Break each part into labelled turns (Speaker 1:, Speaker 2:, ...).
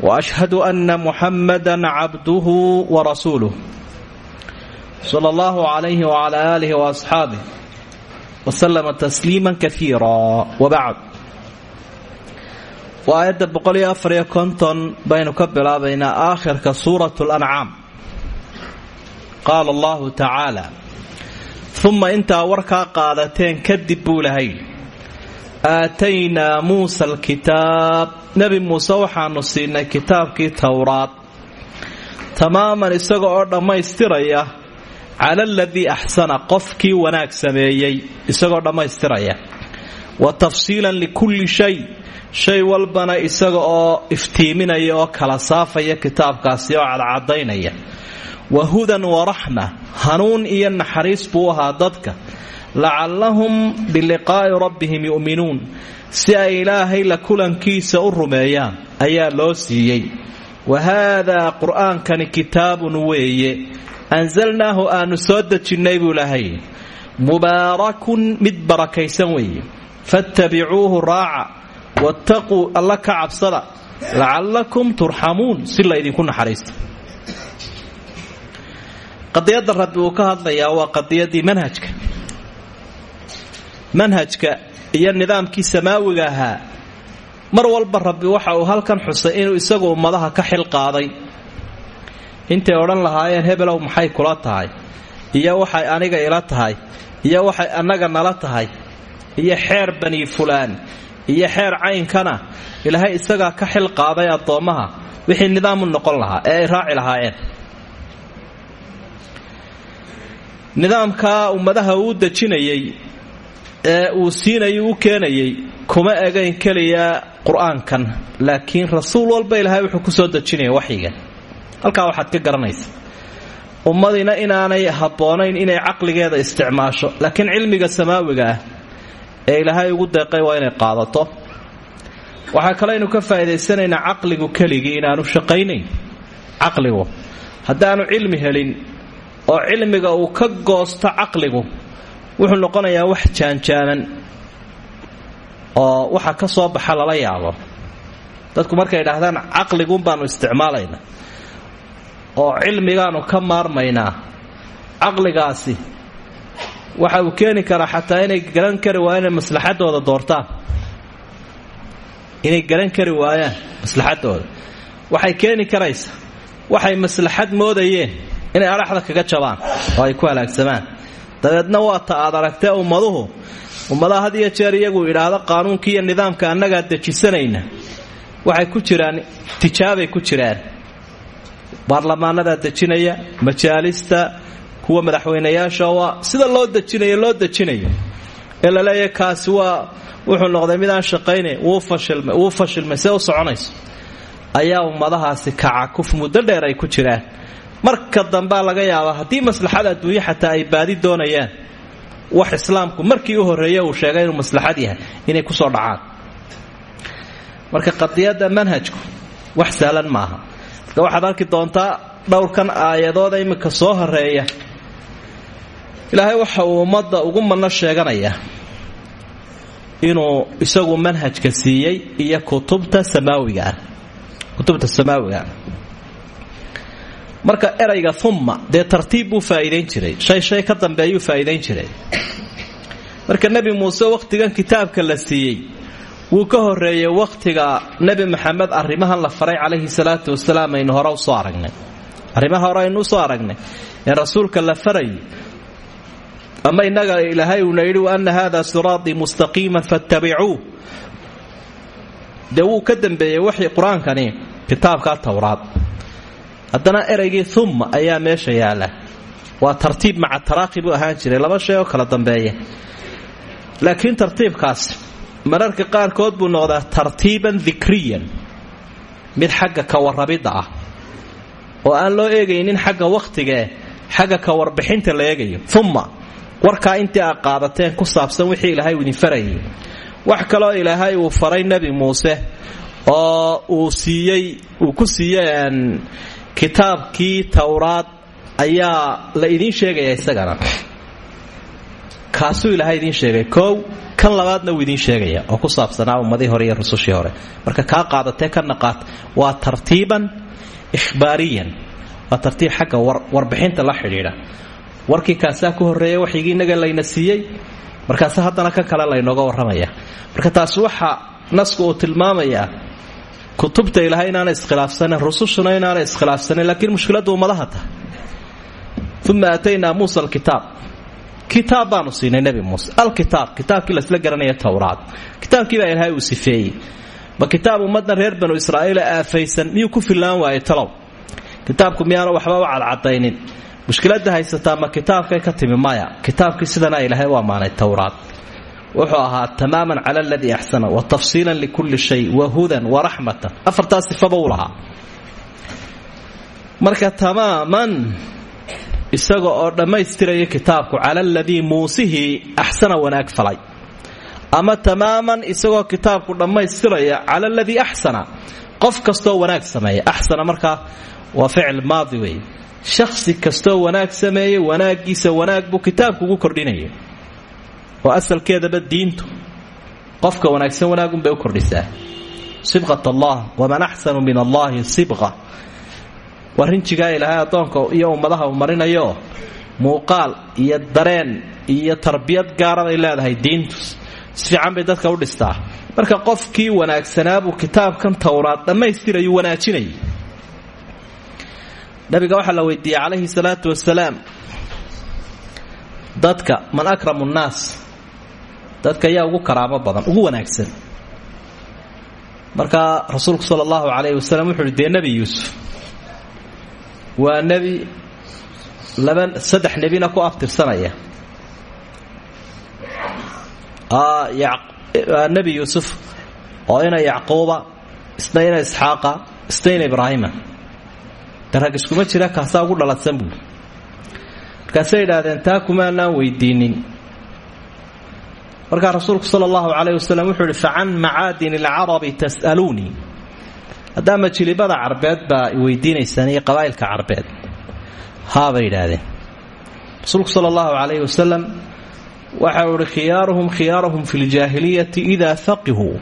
Speaker 1: واشهد ان محمدا عبده ورسوله صلى الله عليه وعلى اله واصحابه وسلم تسليما كثيرا وبعد وآية بقول أفر كنتن بين كبلا بين آخر كسورة الأنعام قال الله تعالى ثم انت وركا قادتين كدبوا لهي aataynaa muusa alkitaab nebi muuse waxaanu siinay kitaabkii towraad tamaaman isaga oo dhammaystiraya cala aladii axsana qofkii wanaag sameeyey isagoo dhammaystiraya wa tafsiilan likulli shay shay walbana isaga oo iftiiminaya oo kala saafaya kitaabkaasi oo cadcadaynaya wa hudan wa raxma hanuun iyo naxariis buu ahaa dadka lacallahum biliqaa'i rabbihim yu'minuun. Si ay ilaahay la kulankiisa u rumeeyaan ayaa loo siiyey. Wa haadaa qur'aankani kitaabun weeye. Ansalnaahu aanu soo dejinnay buu lahay mubaarakun mid barakaysan weeye. Fattabicuuhu raaca. Wattaquu alla ka cabsada. Lacallakum turxamuun. Si laydinku naxariista qadiyadda rabbi uu ka hadlayaa waa qadiyadii manhajka manhajka iyo nidaamkii samaawiga ahaa. Mar walba rabbi waxa uu halkan xusay inuu isagu ummadaha ka xil qaaday. Intay odhan lahaayeen hebelow maxay kula tahay? Iyo waxay aniga ila tahay? Iyo waxay annaga nala tahay? Iyo xeer bani fulaan? Iyo xeer caynkana? Ilaahay isagaa ka xil qaaday addoommaha wixii nidaamu noqon lahaa ee ay raaci lahaayeen. Nidaamkaa ummadaha uu dejinayay ee uu siinayay u keenayay kuma egayn keliya qur'aankan laakiin rasuul walba ilaahay wuxuu ku soo dejinaya waxyiga halkaa waxaad ka garanaysa ummadiina inaanay habboonayn inay caqligeeda isticmaasho laakiin cilmiga samaawiga ah ee ilaahay ugu deeqay waa inay qaadato. Waxaa kaleynu ka faa'idaysanaynaa caqligu keligii inaanu shaqaynayn caqligu. Haddaanu cilmi helin oo cilmiga uu ka goosto caqligu wuxuu noqonayaa wax jaanjaanan oo waxa ka soo baxa lala yaabo. Dadku markay idhaahdaan caqliguun baanu isticmaalaynaa oo cilmigaanu ka maarmaynaa caqligaasi waxa uu keeni karaa xataa inay garan kari waayaan inay maslaxadooda doortaan. Inay garan kari waayaan maslaxadooda. Waxay keeni karaysa waxay maslaxad moodayeen inay adhaxda kaga jabaan oo ay ku halaagsamaan dabeedna waa ta aad aragtee ummaduhu. Ummadaha had jeer iyagu idhaahdo qaanuunkii iyo nidaamka annagaa dejisanayna. Waxay ku jiraan tijaabay ku jiraan. Baarlamaanadaa dejinaya majaalista kuwa madaxweynayaasha waa sida loo dejinayo loo dejinayo. Ee la leeyahay kaasi waa wuxuu noqday midaan shaqaynayn wuu fashilmay see u soconayso. Ayaa ummadahaasi kacakuf muddo dheer ay ku jiraan marka dambea laga yaabaa haddii maslaxad adduunye xataa ay baadi doonayaan wax islaamku markii u horreeye uu sheegay inuu maslaxad yahay inay ku soo dhacaan. Marka qadiyadda manhajku wax sahlan maaha marka waxaad arki doontaa dhowrkan aayadooda iminka soo horreeya ilaahay waxa uu ummadda ugu manno sheeganaya inuu isagu manhajka siiyey iyo kutubta samaawigaah kutubta samaawigaah marka erayga umma dee tartiib buu faa'iidayn jiray. Shay shay ka dambeeyuu faa'iidayn jiray. Marka nebi muuse wakhtigan kitaabka la siiyey wuu ka horreeyey wakhtiga nebi maxamed arrimahan la faray calayhi salaatu wasalaam aynu hore u soo aragnay. Arrimaha hore aynu u soo aragnay ee rasuulka la farayay ama innaga ilaahay uuna yidhi wa anna haada siraatii mustaqiiman fattabicuuh. Dee ka dambeeyey waxii qur'aankani kitaabkaa towraad haddana eraygii umma ayaa meesha yaalla waa tartiib maca taraaqi buu jiray laba shay oo kala dambeeya. Laakiin tartiibkaas mararka qaarkood buu noqdaa tartiiban dikriyan mid xagga ka warrabidda ah oo aan loo eegaynin xagga wakhtigae xagga ka warbixinta la eegayo. Umma warkaa intii aad qaadateen ku saabsan wixii ilaahay uu idin wax kaloo ilaahay uu faray nebi muuse oo uu siiyey uu ku siiyey kitaabkii towraad ayaa la idiin sheegaya isagana. Kaasuu ilaahay idiin sheegay. Koow kan labaadna wuu idiin sheegaya oo ku saabsanaa ummadii hore iyo rusushii hore. Marka kaa qaadatee kana qaat waa tartiiban ihbaariyan waa tartiib xagga warbixinta la xidhiidha. Warkii kaasaa ku horreeya waxyigii innaga layna siiyey markaase haddana kan kale laynooga warramaya marka taasi waxa nasku uu tilmaamayaa kutubta ilaahay inaana iskhilaafsanin rusushuna inaana iskhilaafsanin laakiin mushkiladdu ummadaha tahay. Uma aataynaa muusa alkitaab. Kitaab baanu siinay nebi muuse. Alkitaab kitaabkii lasla garanaya towraad kitaabkii baa ilaahay uu sifeeyey. Ma kitaab ummaddan reer banu israa'iila aafaysan miyuu ku fillaan waayey talow? Kitaabku miyaanu waxba u cadcadaynin mushkiladda haysataa ma kitaabkay ka timi maya kitaabkii sidana ilaahay u ammaanay wuxuu ahaa tamaaman cala aladii axsana wa tafsiilan likulli shay wa hudan wa raxmatan. Afartaa sifaba u lahaa. Marka tamaaman isaga oo dhammaystiraya kitaabku cala aladii muusihii axsana wanaag falay. Ama tamaaman isagoo kitaabku dhammaystiraya cala aladii axsana qof kastoo wanaag sameeya. Axsana markaa waa ficil maadi wey shakhsi kastoo wanaag sameeyey wanaaggiisa wanaag buu kitaabku ugu kordhinaya oo asalkeedaba diintu qofka wanaagsan wanaagunbay u kordhisaa. Sibqat allah waman axsanu min allahi sibqa. Waa rinjigaa ilaahay addoonka iyo ummadaha uu marinayo. Muuqaal iyo dareen iyo tarbiyad gaara bay leedahay diintu. Si fiican bay dadka u dhistaa. Marka qofkii wanaagsanaabuu kitaabkan towraad dhammaystirayuu wanaajinayay. Nabiga waxaa la weydiiyey calayhi salaatu wasalaam dadka man akramu nnaas dadka yaa ugu karaamo badan ugu wanaagsan. Markaa rasuulku sala allahu calayhi wasalam wuxu uhi dee nebi yuusuf waa nebi laba saddex nebina ku abtirsanaya. Nebi yuusuf oo ina yacquuba isna ina isxaaqa isna ina ibraahima. De rag iskuma jira kaasaa ugu dhaladsan buuli markaasay idhaahdeen taa kumaanaan weydiinin markaa rasuulku sala allahu calayh wasalam wuxuu ihi facan macaadin alcarabi tas'aluunii haddaa majilibada carbeed baa weydiinaysaan iyo qabaa'ilka carbeed. Haa bay idhaahdeen rasuulku sala allahu wasalam waxa uu ihi khiyaaruhum khiyaaruhum fi ljaahiliyati idaa faqihuu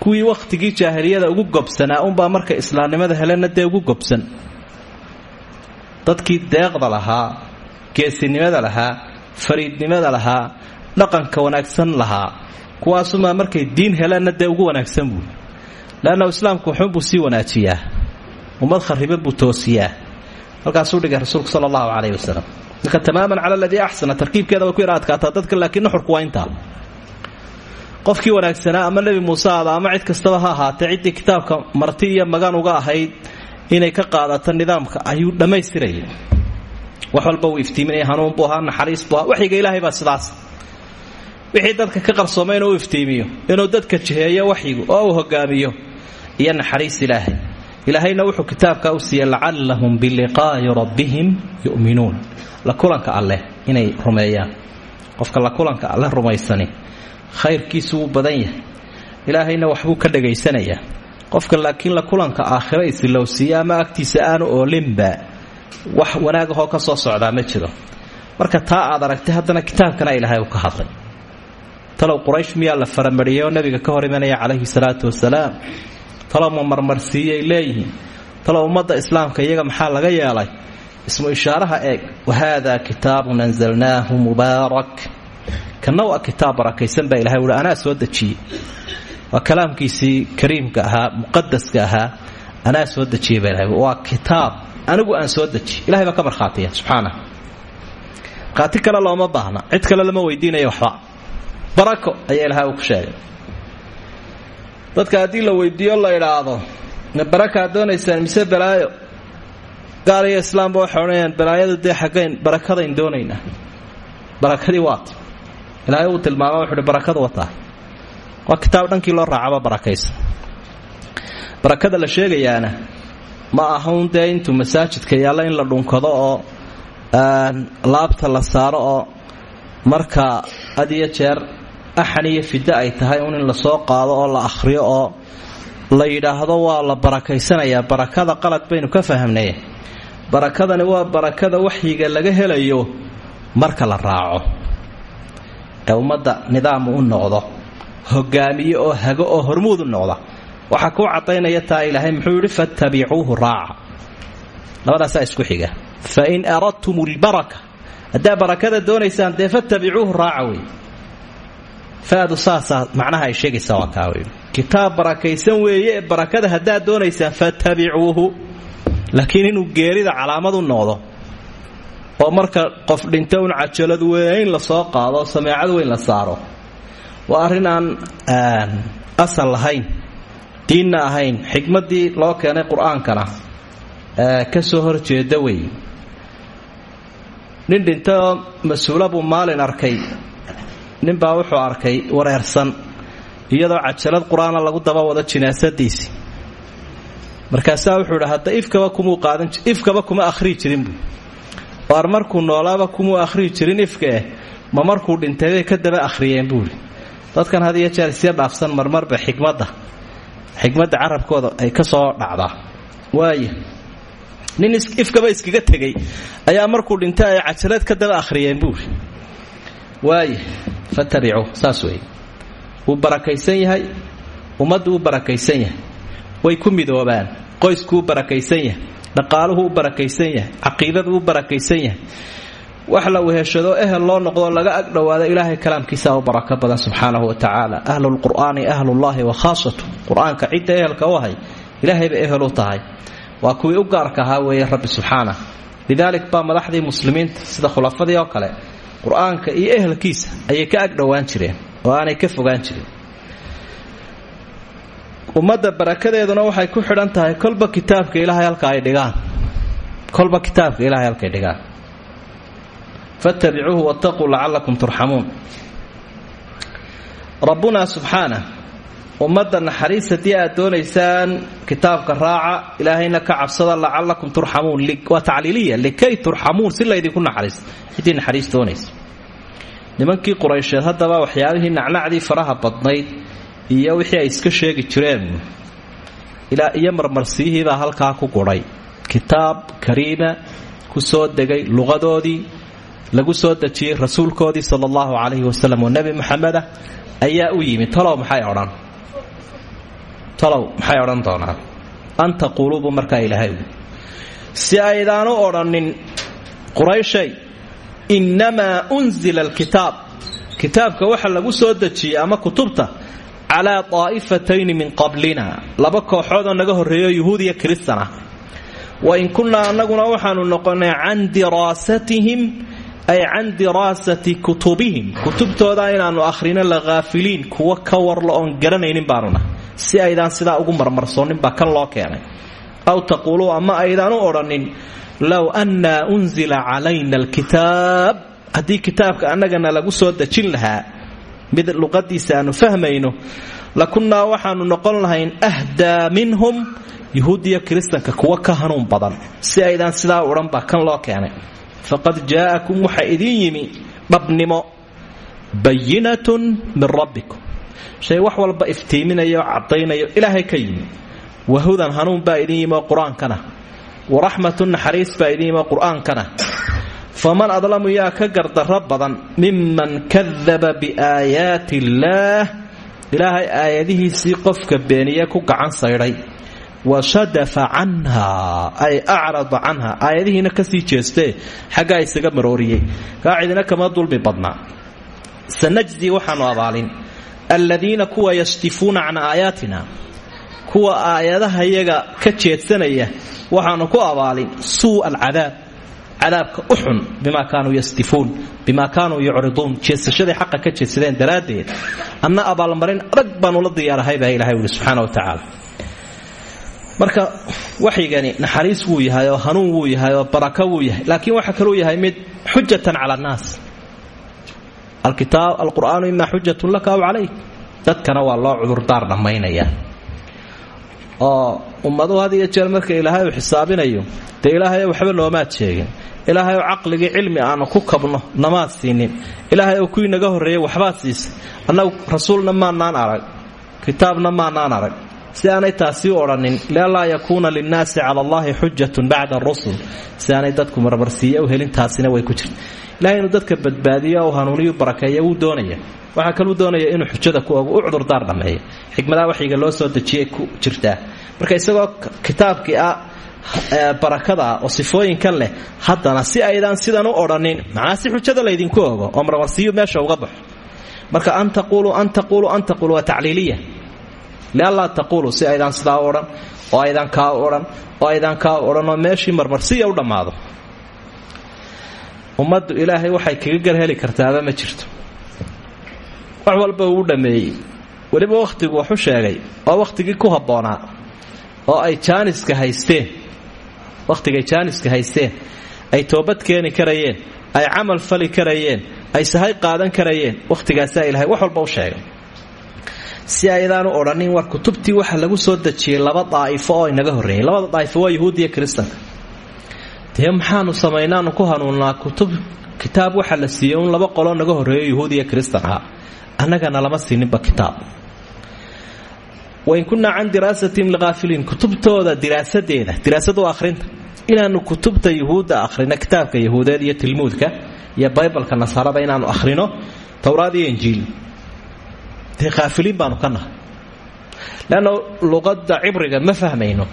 Speaker 1: kuwii wakhtigii jaahiliyada ugu gobsanaa unbaa marka islaamnimada helena dee ugu gobsan. Dadkii deeqda lahaa geesinimada lahaa fariidnimada lahaa dhaqanka wanaagsan lahaa kuwaasumaa markay diin heleenna dee ugu wanaagsan buuli leannahu islaamku wuxuunbuu sii wanaajiyaa ummad khariban buu toosiyaa. Halkaasuu dhigay rasuulku sala allahu calayhi wasalam marka tamaaman cala aladii axsana tarkiibkeeda way ku yara adkaataa dadka laakiin nuxurku waa intaa. Qofkii wanaagsanaa ama nebi muuse ama cid kastaba ha ahaatee ciddii kitaabka marti iyo magan uga ahayd inay ka qaadato nidaamka ayuu dhammaystirayay wax walba uu iftiiminaya hanuun buu ahaa naxariis buu ahaa waxyiga ilaahay baa sidaas wixii dadka ka qarsoomay inuu iftiimiyo inuu dadka jiheeyo waxyigu oo uu hogaamiyo. Iyo naxariis ilaahay. Ilaahayna wuxuu kitaabka u siiyey lacallahum biliqaa'i rabbihim yu'minuun. La kulanka alleh inay rumeeyaan. Qofka la kulanka alleh rumaysani khayrkiisu wuu badan yahay. Ilaahayna waxbuu ka dhagaysanayaa qofka laakiin la kulanka aakhiro isilowsiiya ama agtiisa aanu oolinba wax wanaagahoo ka soo socdaa ma jiro. Marka taa aad aragtay haddana kitaabkana ilaahay uu ka hadlay talow quraysh miyaa la faramariyey oo nabiga ka hor imanaya calayhi salaatu wasalaam? Talow ma marmarsiiyay leeyihiin? Talow islaamka iyaga maxaa laga yeelay ismu ishaaraha eeg wahaadaa kitaabun anzalnaahu mubaarak. Kana waa kitaab barakaysan baa ilahay uhi anaa soo dejiyey. Waa kalaamkiisii kariimka ahaa muqadaska ahaa anaa soo dejiyey baa ilahay waa kitaab anigu aan soo dejiyey. Ilahay baa ka markhaatiya subxaana markhaati kale looma baahna cid kale lama weydiinaya waxba barako ayaa ilahay uu ku sheegay. Dadka haddii la weydiiyo la idhaahdo ma barakaad doonaysaan mise balaayo? Gaal iyo islaamba waxay odhanayaan balaayadu dee xaggayn barakadayn doonaynaa barakadii waata ilaahay uu tilmaama wuxuuhi barakadu wataa. Waa kitaab dhankii loo raacaba barakaysan barakada la sheegayaana ma ahaun dee intuu masaajidka in la dhunkado oo laabta la saaro oo marka had jeer axan iyo ay tahay un in la soo qaado oo la akhriyo oo la yidhaahdo waa la barakaysanayaa. Barakada qalad baynu ka fahamnay. Barakadani waa barakada waxyiga laga helayo marka la raaco. Ee ummadda nidaamu u noqdo hogaamiye oo hago oo hormuud u noqda. Waxaa kuu taa ilaahay muxuu yidhi fattabicuuhu raaca. Labadaasaa isku xiga. Fain aradtum lbaraka haddaa barakada doonaysaan dee fattabicuuhu raaca faadu saasaa macnaha ay sheegaysaa waa kaa wey kitaab barakaysan weeye ee barakada haddaad doonaysaan fattabicuuhu laakiin inuu geerida calaamad u noqdo oo marka qof dhinta un cajalad weyn la soo qaado sameecad weyn la saaro waa arrin aan asal lahayn diinna ahayn xikmaddii loo keenay qur'aankana ka soo horjeeda wey nin dhintaoo mas'uula maalin arkay ninbaa wuxuu arkay wareersan iyadoo cajalad qur'aana lagu daba wado jinaasadiisii markaasaa wuxuu idhi hadda ifkaba kuma akhrii jirin buu. Waar markuu noolaaba kumuu akhrii jirin ifka eh ma markuu dhintay ka daba akhriyeen buuhi dadkan had iyo jeer isya dhaafsan marmarba xikmadda xikmadda carabkooda ay ka soo dhacdaa waaya nin ifkaba iskaga tegay ayaa markuu dhintay ay cajalad ka daba akhriyeen buuhi waaya fatabicuu saas weeye. Wuu barakaysan yahay ummaddu u yahay. Way ku midoobaan qoysku u yahay dhaqaaluhu u yahay caqiidadu u yahay. Wax la weheshado ehel loo noqdo laga ag dhowaado ilaahay kalaamkiisa u barako badan subxaanahu wa tacaala. Ahlulqur'aani ahlullahi wa khaasatu. Qur'aanka cidda ehelka u ahay ilaahayba ehel u tahay. Waa kuwii u gaarka ahaa weeye rabbi subxaanah lidaalik baa madaxdii muslimiinta sida khulafadii oo kale qur'aanka iyo ehelkiisa ayay ka ag dhowaan jireen oo aanay ka fogaan jirin. Ummadda barakadeeduna waxay ku xidhan tahay kolba kitaabka ilaahay halka ay dhigaan. Kolba kitaabka ilahay halkay dhigaan. Fattabicuuhu wattaquu lacalakum turxamuun. Rabbuna subxaanah ummadda naxariis haddii aad doonaysaan kitaabka raaca ilaahayna ka cabsada lacalakum turxamuun waa tacliiliya likay turxamuun si laydinku naxariis ciddii naxariis doonaysa nimankii quraysheed haddaba waxyaabihii nacnacdii faraha badnayd iyo wixii ay iska sheegi jireen iyo marmarsiyihiibaa halkaa ku gudhay kitaab kariima ku soo degay luqadoodii lagu soo dejiyey rasuulkoodii sala allahu calayhi wasalam oo nebi maxameda ayaa u yimi talow maxay odhan talow maxay odhan doonaan? An taquuluubu markaa ilaahay si aydaan u odhanin qurayshay innamaa unzila alkitaab. Kitaabka waxa lagu soo dejiyey ama kutubta calaa daa'ifatayni min qablina. Laba kooxoodoo naga horreeyo yuhuud iyo kiristan ah wa in kunnaa annaguna waxaanu noqonnay can diraasatihim ay can diraasati kutubihim. Kutubtooda inaannu akhrino la haafiliin kuwa ka warla oon garanaynin baanuna si aydaan sidaa ugu marmarsoonin baa kan loo keenay. Aw taquuluu ama aydaan u odhanin low annaa unzila calayna alkitaab haddii kitaabka annagana lagu soo dejin lahaa mid luqadiisa aanu fahmayno lakunnaa waxaanu noqon lahayn ahdaa minhum yuhuudiya kiristanka kuwa ka hanuun badan. Si aydaan sidaa odhan baa kan loo keenay. Faqad jaa'akum waxa idiin yimi dhabnimo bayinatun min rabbikum shay wax walba iftiiminayo caddaynayo ilaahay ka yimi. Wahudan hanuun baa idin yimi oo qur'aankana waraxmatun naxariis baa idin faman adlamu yaa ka gardarro badan miman kadaba biaayaati illaah ilaahay aayadihiisii qofka beeniye ku gacan saydhay. Wa shadafa canha ay acrada canha. Aayadihiina ka sii jeestee xaggaa isaga marooriyey. Kaa kama dulmi badnaa. Sanajdi waxaanu abaalin aladiina kuwa yashtifuuna can aayaatina kuwa aayadaha yaga ka jeedsanaya waxaanu ku abaalin suu'a alcadaab cadaabka u xun bimaa kaanuu yastifuun bimaa kaanuu yucriduun jeesashaday xaqa ka jeedsadeen daraaddeed anna abaalmarin adag baanu la diyaarahay baa ilahay uhi wa tacaala. Marka waxyigani naxariis wuu yahay oo hanuun wuu yahay oo barako wuu yahay laakiin waxa kaluu yahay mid xujatan cala annaas alqur'aanu imaa xujatun laka aw calayk. Dadkana waa loo cudurdaar dhammaynaya. Oo ummaduhu had iyo jeer marka ilaahay uu xisaabinayo dee ilaahay waxba noomaad sheegin. Ilaahay oo caqligii cilmi aanu ku kabno namaad siinin. Ilaahay oo kuwii naga horreeyey waxbaad siisay. Annagu rasuulna maanaan arag kitaabna maanaan arag si aanay taasi u odhanin lianlaa yakuuna linnaasi cala allahi xujatun bacda arusul si dadku marmarsiiye u helin taasina way ku jirta ilahay dadka badbaadiyo u hanuuniyu barakeeya wuu doonaya. Waxaa kaluu doonaya inuu xujada ku ogo u cudurdaar dhammeeyo xikmadaha waxyiga loo soo dejiyay ku jirtaa. Marka isagoo kitaabkii ah barakada ah oo sifooyinkan leh haddana si aydaan sidan u odhanin macnaa si xujada laydinku ogo oo marmarsiiyu meesha uga baxo. Marka an taquluu an taquluu an taqulu waa tacliiliya lianlaa taquulu si aydaan sidaa odhan oo aydaan kaa odhan oo aydaan kaa u odhan oo meeshii marmarsiya u dhammaado. Ummaddu ilaahay waxay kaga garheli kartaaba ma jirto. Wax walba uu dhammeeyey. Weliba wakhtigu waxu sheegay oo wakhtigii ku habboonaa oo ay jaaniska haysteen. Wakhtigay jaaniska haysteen. Ay toobad keeni karayeen ay camal fali karayeen ay sahay qaadan karayeen. Wakhtigaasaa ilahay wax walba u sheegay si aydaanu odhanin war kutubtii waxa lagu soo dejiyey laba daa'ifo oo inaga horreeyay labada daa'ifo waa yuhuudiya kiristanka dee maxaanu samaynaanu ku hanuunnaa kutub kitaab waxa la siiyey laba qoloo naga horreeyo yuhuudiya kiristan ah annagana lama siininba kitaab. Wain kunnaa can diraasatim likaafiliin kutubtooda diraasadeeda diraasadu akhrinta. Inaanu kutubta yuhuudda akhrino kitaabka yahuudeed iyo tilmuudka iyo baybalka nasaarada inaanu akhrino towraad iyo injiil dee kaafiliin baanu ka nahay. Leanna luqadda cibriga ma fahmayno.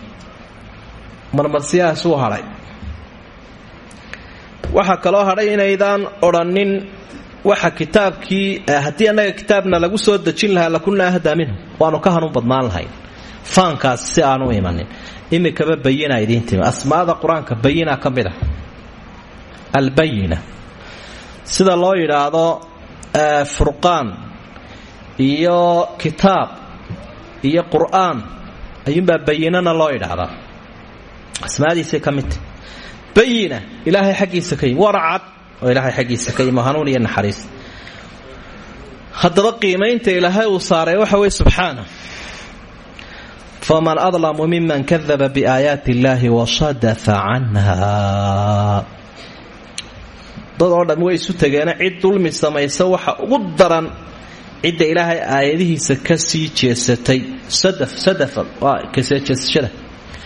Speaker 1: Marmarsiyahaasuu hadhay waxaa kaloo hadhay inaydaan odhanin waxa kitaabkii haddii annaga kitaabna lagu soo dejin lahaa lakunna ahdaa minhu. Waanu ka hanuun badnaan lahayn. Faankaas si aanu imanin imikaba bayina idiin asmaada qur'aanka bayina ka mid ah sida loo yidhaahdo furqaan iyo kitaab iyo qur'aan ayuunbaa bayinana loo yidhaahdaa asmaadiisay ka bayina ilaahay xaggiisa ka yimi oo ilaahay xaggiisa ka yimi iyo naxariis. Haddaba qiimaynta ilaahay uu saaray waxa weye subxaana. Faman adlamu miman kadaba biaayaati illaahi washadafa canha. Dad oo dhammi way isu tageena cid dulmi samaysa waxa ugu daran cidda ilaahay aayadihiisa ka sii jeesatay sadaf sadafa waa kasee jeesashada.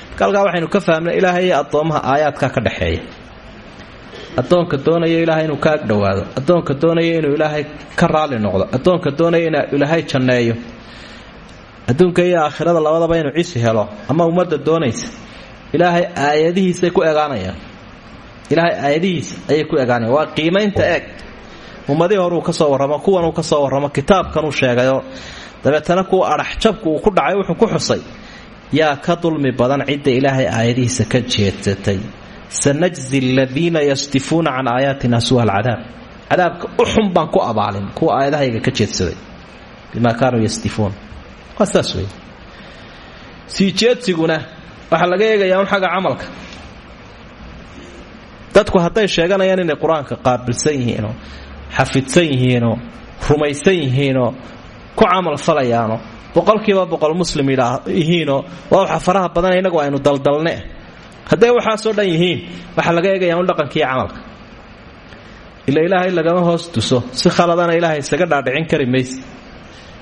Speaker 1: Marka halkaa waxaynu ka fahamnay ilaahay iyo addoommaha aayaadka ka dhexeeya addoonka doonaya ilaahay inuu ka agdhowaado addoonka doonaya inuu ilaahay ka raali noqdo. Addoonka doonaya inuu ilaahay janneeyo. Adduunka iyo aakhirada labadaba inuu cisi helo ama ummadda doonaysa ilaahay aayadihiisay ku egaanayaan ilaahay aayadihiisa ayay ku egaanayaan waa qiimaynta eeg ummadihii horuu ka soo warramo kuwanuu ka soo warramo kitaabkanuu sheegayoo dabeetana kuwa adhaxjabku uu ku dhacay wuxuu ku xusay yaa ka dulmi badan cidda ilaahay aayadihiisa ka jeedsatay. Sanajzi aladiina yasdifuuna can aayaatina suwa alcadaab cadaabka u xun ku abaalin kuwa aayadahayga ka jeedsaday. Bimaa kaanuu yasdifuun. Waa saas jeedsiguna waxaa laga eegayaa un xagga camalka. Dadku hadday sheeganayaan inay qur'aanka qaabilsan yihiinoo xafidsan yihiinoo rumaysan yihiinoo ku camal falayaano. Boqolkiiba boqol muslim yihiinoo waa waxa faraha badan inagu aynu daldalne. Hadday waxaasoo dhan yihiin waxaa laga eegayaa un dhaqankiiyo camalka. Ila ilaahay lagama hoos tuso si khaladana ilaahay isaga dhaadhicin kari mayse.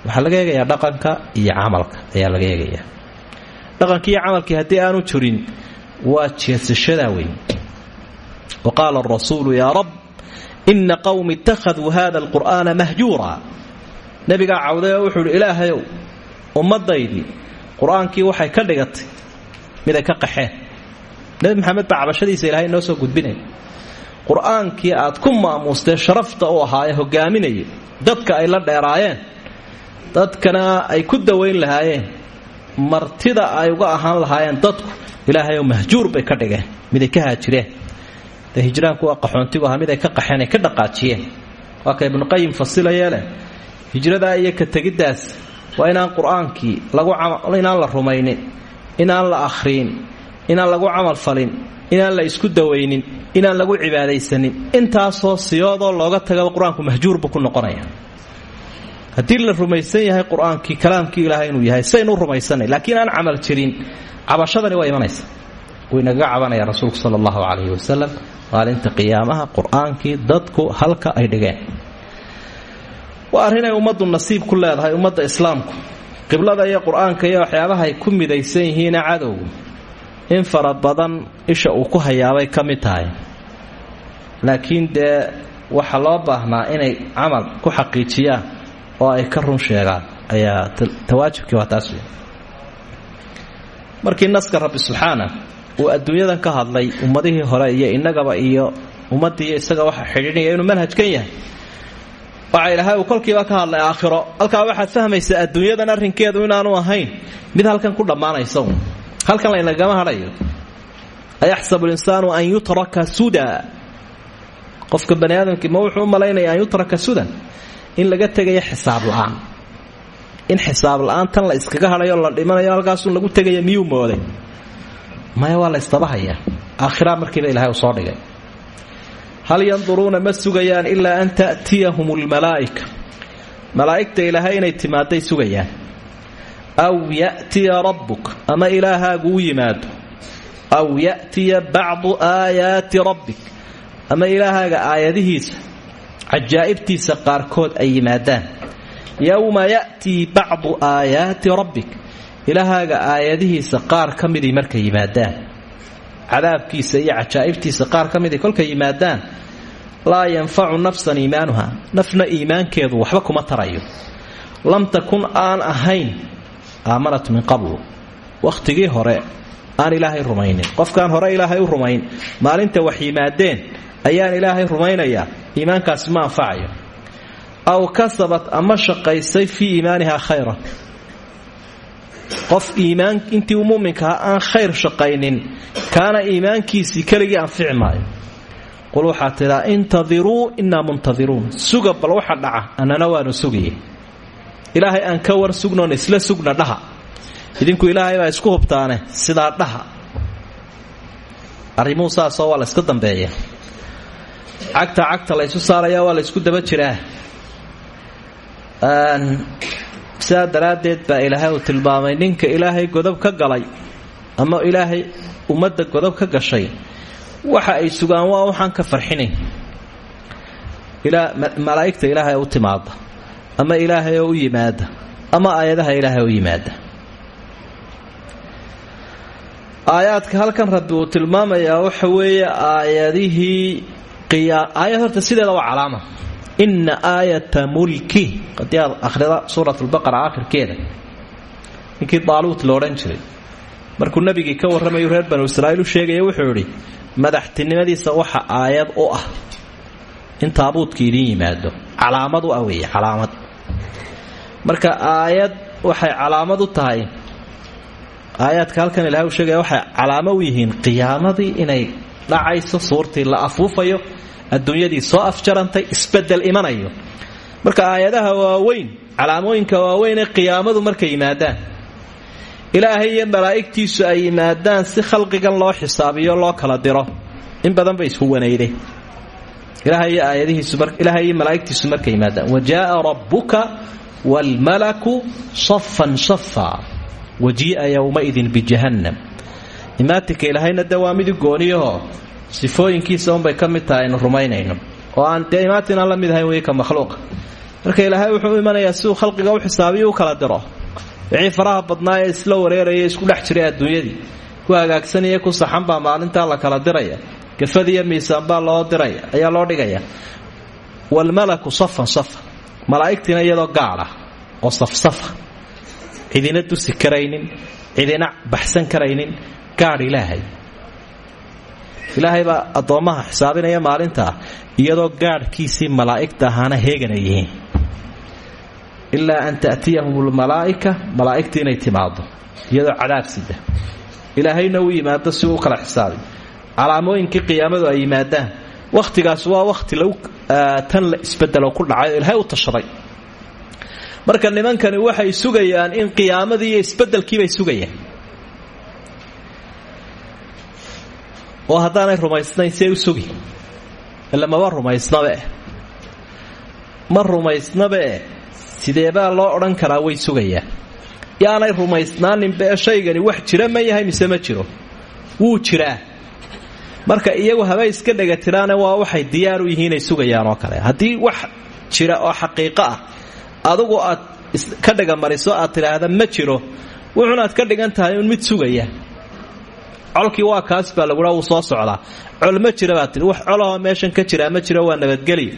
Speaker 1: Waxaa laga eegayaa dhaqanka iyo camalka ayaa laga eegayaa dhaqankii iyo camalkii haddii aanu jirin waa jeedsashadaa weyn. Wa qaala arasuulu yaa ina qowmi ittakhaduu hada alqur'aana mahjuura nebigaa cawday wuxuu idhi ilaahayow ummadaydii qur'aankii waxay ka dhigatay miday ka qaxeen. Nebi maxamed baa cabashadiisa ilahay noo soo gudbinaya qur'aankii aad ku maamuustee sharafta u ahaayee hogaaminaya dadka ay la dheeraayeen dadkana ay ku dawayn lahaayeen martida ay uga ahaan lahaayeen dadku ilaahayow mahjuur bay ka dhigeen miday ka haajireen dee hijraanku waa qaxoontigu ahaa mid ay ka qaxeen ay ka dhaqaajiyeen. Waa ka ibnuqayim fasilayeeleh hijradaa iyo ka tegiddaas waa inaan qur'aankii inaan la rumaynin inaan la akhriin inaan lagu camal falin inaan la isku dawaynin inaan lagu cibaadaysanin. Intaasoo siyoodoo looga tagaba qur'aanku mahjuur buu ku noqonaya. Haddii la rumaysan yahay qur'aankii kalaamkii ilaahay inuu yahay saynu rumaysanay laakiin aan camal jirin cabashadani waa imanaysa wuu cabanaya rasuulku sala allahu calayhi wasalam maalinta qiyaamaha qur'aankii dadku halka ay dhigeen. Waa arrinay ummaddu nasiib ku leedahay ummadda islaamku. Qiblada iyo qur'aanka iyo waxyaabaha ay ku midaysan yihiina cadowgu in fara badan isha uu ku hayaabay ka mid tahay. Laakiin dee waxaa loo baahnaa inay camal ku xaqiijiyaan oo ay ka run sheegaan ayaa tawaajibkii waa taas markii naska rabbi subxaana uu adduunyadan ka hadlay ummadihii hore iyo innagaba iyo ummaddiiyo isaga waxa xidhiidhaya inuu manhajkan yahay. Waxa ilaahay uu kolkiiba ka hadlay aakhiro. Halkaa waxaad fahmaysaa adduunyadan arrinkeedu inaanu ahayn mid halkan ku dhammaanaysa un halkan laynagama hadhayo ayaxsabu linsaanu an yutraka suda. Qofka bani ma wuxuu u malaynaya yutraka sudan in laga tegayo xisaab la'aan. In xisaab la'aan tan la iskaga hadhayo la dhimanayo halkaasun lagu tegaya miyuu mooday maya waa la ysdabahayaa aakhiraa markiiba ilahay uu soo dhigay. Hal yanduruuna ma sugayaan ilaa an ta'tiyahum lmalaa'ika malaa'igta ilaahay inay timaaday sugayaan. Aw ya'tiya rabbuk ama ilaahaagu u yimaado. Aw ya'tiya bacdu aayaati rabbik ama ilaahaaga aayadihiisa cajaa'ibtiisa qaarkood ay yimaadaan. Yowma ya'tii bacdu aayaati rabbik ilaahaaga aayadihiisa qaar ka midii markay yimaadaan. Cadaabkiisa iyo cajaa'ibtiisa qaar ka midii kolkay yimaadaan laa yanfacu nafsan iimaanuha. Nafna iimaankeedu waxba kuma tarayo. Lam takun aan ahayn aamanat min qablu. Wakhtigii hore aan ilaahay rumaynin. Qofkaan hore ilaahay u rumayn maalinta wax yimaadeen ayaan ilaahay rumaynayaa iimaankaasi ma anfacayo aw kasabat ama shaqaysay fii iimaanihaa khayran qof iimaan intii uu muminkaha aan khayr shaqaynin kaana iimaankiisii keligii anfici maayo. Qul waxaa tidhaa intadiruu innaa muntadiruun suga bal waxa dhaca annana waanu sugaye ilaahay aan ka war sugnoon isla sugna dhaha. Idinku ilaahay baa isku hubtaane sidaa dhaha. Arrimuhu saasoo waa la yska dambeeya cagta cagta la ysu saaraya waa la daba jiraa sidaa daraaddeed baa ilaahay uu tilmaamay ninka ilaahay godob ka galay ama ilaahay ummadda godob ka gashay waxa ay sugaan waa waxaan ka farxinayn malaa'igta ilaahay u timaada ama ilaahay oo u yimaada ama aayadaha ilaahay u yimaada aayaadka halkan rabbi uu tilmaamayaa waxa weeye aayadihii aayad horta sideeda waa calaama ina aayata mulki. Hadii aad akhrida suurat lbaqara aakhirkeeda ninkii daaluut lo odhan jiray. Markuu nabigii ka warramayu reer banu israa'iil u sheegaya wuxuu idhi madaxtinimadiisa waxa aayad u ah in taabuudka idiin yimaado. Calaamad u ah weeye calaamad. Marka aayad waxay calaamad u tahay aayaadka halkan ilahay uu sheegaya waxay calaamo u yihiin qiyaamadii inay dhacayso suurtii la afuufayo adduunyadii soo afjarantay isbeddel imanayo. Marka aayadaha waaweyn calaamooyinka waaweyn ee qiyaamadu markay yimaadaan ilaahay iyo malaa'igtiisu ay yimaadaan si khalqigan loo xisaabiyo loo kala diro. In badan bay isku wanayday. Ilaahay iyo malaa'igtiisu markay yimaadaan. Wa jaaa rabbuka waalmalaku safan safa wajii'a yowmaidin bijahannam imaatinka ilaahayna dee waa midi gooniyahoo sifooyinkiisa unbay ka mid tahay aynu rumaynayno. Oo aan dee imaatin aan la mid ahayn wey ka makhluuqa. Marka ilaahay wuxuu imanayaa siduu khalqiga u xisaabiyo u kala diro. Wixii faraha badnaa isla wareeraya isku dhex jiray adduunyadii. Ku hagaagsanaya ku saxan baa maalintaa la kala diraya. Gafadiiyo miisaan baa loo diraya ayaa loo dhigaya. Waalmalaku safan safa malaa'igtiina iyadoo gaadh ah oo safsafa. Cidina dusi karaynin cidina baxsan karaynin gaadh ilaahay ilaahay baa addoommaha xisaabinaya maalintaa iyadoo gaadhkiisii malaa'igta ahaana heegana yihiin ilaa an ta'tiyahum lmalaa'ika malaa'igtii inay timaado iyadoo cadaab sida. Ilaahayna uu yimaado si kala xisaabi calaamooyinkii qiyaamadu ay yimaadaan wakhtigaas waa wakhti tan isbedelo ku dhacay ilaahay u tashaday. Marka nimankani waxay sugayaan in qiyaamadii iyo sugayaan oo haddaanay rumaysnayn see u sugi. Ila maba rumaysnabaeh ma rumaysnabaeh sideebaa loo odhan karaa way sugayaan. Yaanay rumaysnaaninba ee shaygani wax jira ma yahay mise ma jiro. Wuu jiraa. Marka iyagu habay iska dhegatiraane waa waxay diyaar u yihiinay sugayaan oo kale. Haddii wax jira oo xaqiiqo ah adugu aad ka dhagamariso aad tidhaahda ma jiro. Wuxuunaad ka dhigan tahay un mid sugaya colkii waa kaas baa lagua wuu soo socdaa. Col ma jira baad tii wax colahoo meeshan ka jiraa ma jiro waa nabadgelya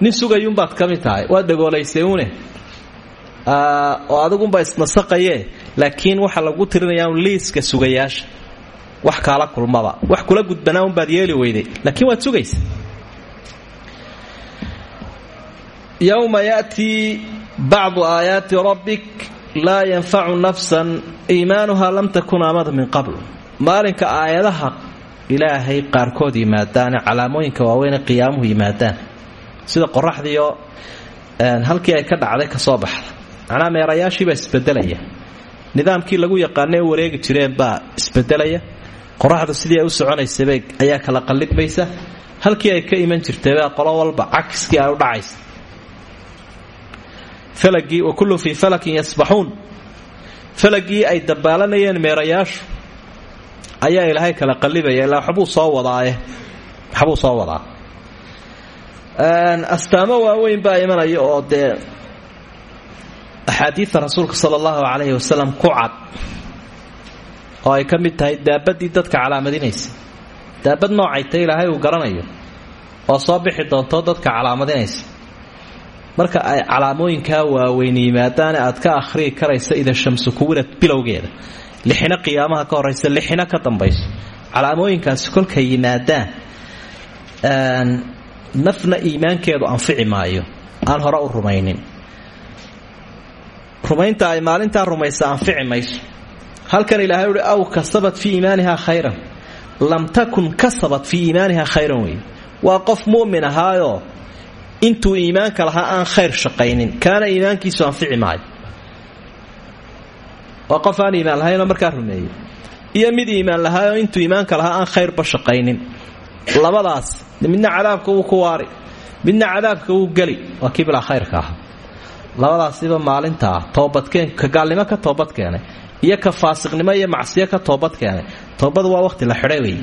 Speaker 1: nin sugayuunbaad ka mid tahay waad dhagoolaysay une oo adigunba isnasaqaye laakiin waxaa lagu tirinayaa liiska sugayaasha. Wax kaala kulmaba wax kula gudbanaa unbaad yeeli weyday laakiin waad sugaysa. Yowma yaatii bacdu aayaati rabbik laa yanfacu nafsan iimaanuha lam takun aamada min qabl. Maalinka aayadaha ilaahay qaarkood yimaadaane calaamooyinka waaweyne qiyaamuhu yimaadaan. Sida qoraxdiioo halkii ay ka dhacday ka soo baxda macnaha meerayaashiibaa isbedelaya. Nidaamkii lagu yaqaana ee wareegi jireen baa isbedelaya. Qoraxdu sidii ay u soconaysabay ayaa kala qallibmaysa halkii ay ka iman jirtaybaa qolo walba cakiskii ay u dhacaysa falagii wa kullu fii falakin yasbaxuun falagii ay dabaalanayeen meerayaashu. Ayaa ilaahay kala qallibaya. Ilaa waxbuu soo wadaaye. Waxbuu soo wadaa. Astaamo waaweyn baa imanaya oo dee axaadiida rasuulka sala allahu calayhi wasalam ku ay ka mid tahay daabadii dadka calaamadinaysa daabad noocay ta ilaahay uu garanayo. Oo soo bixi doonto dadka calaamadinaysa marka ay calaamooyinkaa waaweyn yimaadaane aad ka akhriyi karaysa ida shamsu kuwirad bilowgeeda. Lixina qiyaamaha ka horaysa lixina ka dambayso. Calaamooyinkaasi kolkay yimaadaan nafna iimaankeedu anfici maayo. Aan hore u rumaynin. Rumaynta ay maalintaa rumaysa anfici mayso. Halkan ilaahay uhi aw kasabat fii iimaaniha khayran. Lam takun kasabat fii iimaaniha khayran wey waa qof ahaayoo intuu iimaanka lahaa aan khayr shaqaynin. Kaana iimaankiisu anfici maayo. Waa qof aan iimaan lahaynoo markaa iyo mid iimaan lahaayoo intuu iimaanka lahaa aan khayrba shaqaynin. Labadaas midna cadaabka wuu ku waari midna cadaabka wuu geli waa kii khayrka ah. Labadaasiba maalintaa toobadkeen ka gaalnimo ka toobad iyo ka faasiqnimo iyo macsiyo ka toobad toobadu waa waqti la xidhay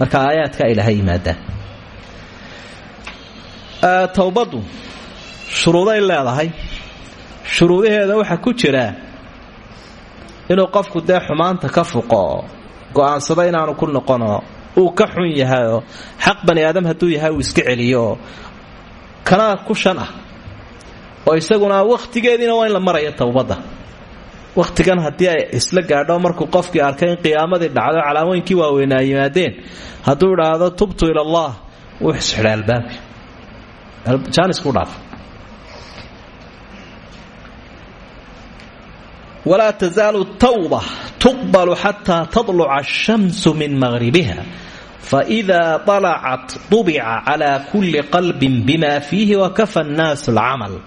Speaker 1: marka aayaadka ilaahay yimaadaan towbaddu shuruuday leedahay. Shuruudaheeda waxaa ku jira inuu qofku dee xumaanta ka fuqo go'aansado inaanu ku noqonoo uu ka xun yahayoo xaq bani aadam hadduu yahay uu iska celiyooo kanaa ku shan ah. Oo isaguna wakhtigeediina waa in la maraya towbadda wakhtigan haddii ay isla gaadho markuu qofkii arkay in qiyaamadii dhacdo calaamooyinkii waaweynaa yimaadeen hadduu idhaahdo tubtu ila allah wuu isxidhay albaabki jaanisku dhaaf walaa tazaalu tawba tuqbalu xataa taluca ashamsu min maqribiha faidaa alacat ubica calaa kulli qalbin bima fiihi wakafa nnaasu alcamal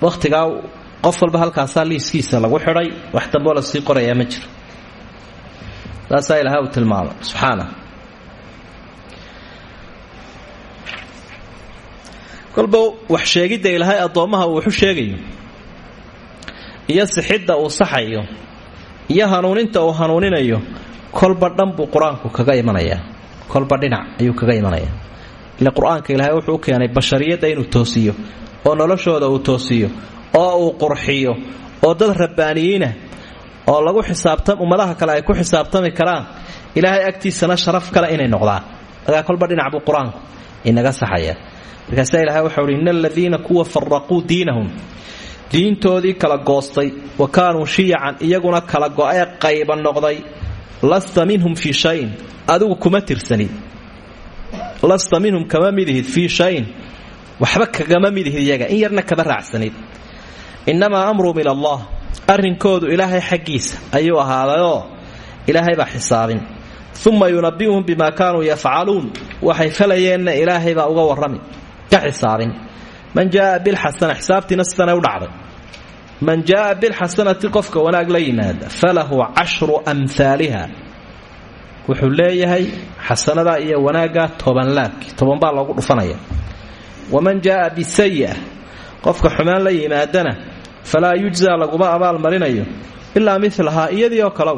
Speaker 1: wakhtigaa qof walba halkaasaa liiskiisa lagu xidhay wax damboo la sii qorayaa ma jiro saasaa ilaha u tilmaamay subxaana kolba wax sheegidda ilaahay addoommaha uu waxu sheegayo. Iyo sixidda uu saxayo. Iyo hanuuninta uu hanuuninayo. Kolba dhan buu qur'aanku kaga imanayaa kolba dhinac ayuu kaga imanayaa ile qur'aanka ilaahay wuxuu keenay bashariyadda inuu toosiyo oo noloshooda uu toosiyo oo uu qurxiyo oo dad rabbaaniyiinah oo lagu xisaabtam ummadaha kale ay ku xisaabtami karaan. Ilaahay agtiisana sharaf kale inay noqdaan. Markaa kolba dhinac buu qur'aanku inaga saxaya. Markaasaa ilahay waxau uhi ina aladiina kuwa faraquu diinahum. Diintoodii kala goostay wa kaanuu shiyacan iyaguna kala go-ee qayba noqday. Lasta minhum fii shayin adigu kuma tirsanid lasta minhum kama midihid fii shayin waxba kagama midihid iyaga in yarna kama raacsanid. Innamaa amruhum ila allah arrinkoodu ilaahay xaggiisa ayuu ahaadayoo? Ilaahay baa xisaabin uma yunabi'uhum bimaa kaanuu yafcaluun waxay falayeenna ilaahay baa uga warrami ka xisaabin man jaaa bilxasana xisaabtiina sidanay u dhacday man jaaa bilxasanati qofka wanaag la yimaada falahu cashru amhaaliha wuxuu leeyahay xasanadaa iyo wanaaggaa tobanlaabkii toban baa loogu dhufanaya waman jaaa bisayi'a qofka xumaan la yimaadana falaa yujzaa laguma abaalmarinayo ilaa milahaa iyadii oo kale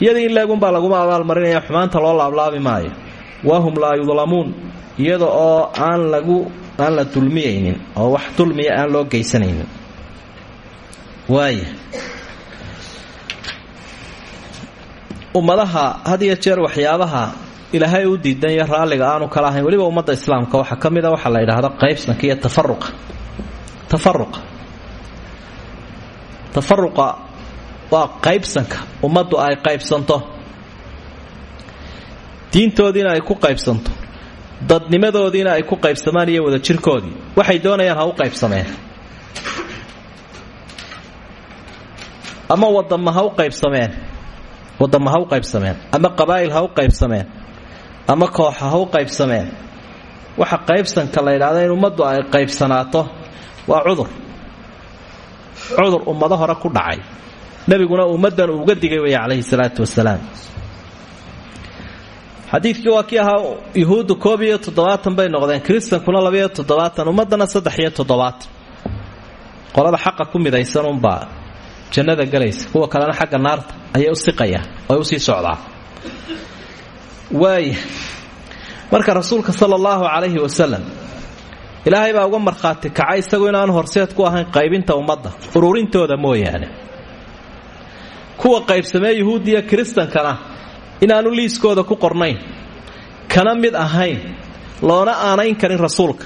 Speaker 1: iyadii in leegunbaa laguma abaalmarinaya xumaanta loo laablaabi maayo. Wahum laa yudlamuun. Iyada oo aan lagu aan la dulmiyaynin oo wax dulmiya aan loo geysanaynin. Waaya ummadaha had jeer waxyaabaha ilaahay u diidan iyo raalliga aanu kala ahayn weliba ummadda islaamka waxaa ka mid a waxaa la yidhaahdo qaybsanka iyo tafaruqa tafaruqa tafaruqa waa qaybsanka ummaddu ay qaybsanto. Diintoodiina ay ku qaybsanto. Dadnimadoodiina ay ku qaybsamaan iyo wada jirkoodii. Waxay doonayaan ha u qaybsameen. Ama wadama ha u qaybsameen. Wadama ha u qaybsameen. Ama qabaa'il ha u qaybsameen. Ama kooxa ha u qaybsameen. Waxa qaybsanka la yidhahda in ummaddu ay qaybsanaato waa cudur. Cudur ummado hore ku dhacay nebiguna ummaddan uuga digay weeye calayhi salaatu wasalaam xadiidkii waa kii ahaa yuhuuddu koob iyo toddobaatan bay noqdeen kiristankuna labaiyo toddobaatan ummaddana saddex iyo toddobaatan. Qolada xaqa ku midaysan unbaa jannada galaysa kuwa kalena xagga naarta ayay u siqayaan oy u sii socdaa. Waaya marka rasuulka sala allahu calayhi wasalam ilaahay baa uga markhaati kacay isagu inaanu horseed ku ahayn qaybinta ummadda ururintooda mooyaane kuwa qaybsamee yuhuudiya kiristankana inaanu liiskooda ku qornayn. Kana mid ahayn loona aanayn karin rasuulka.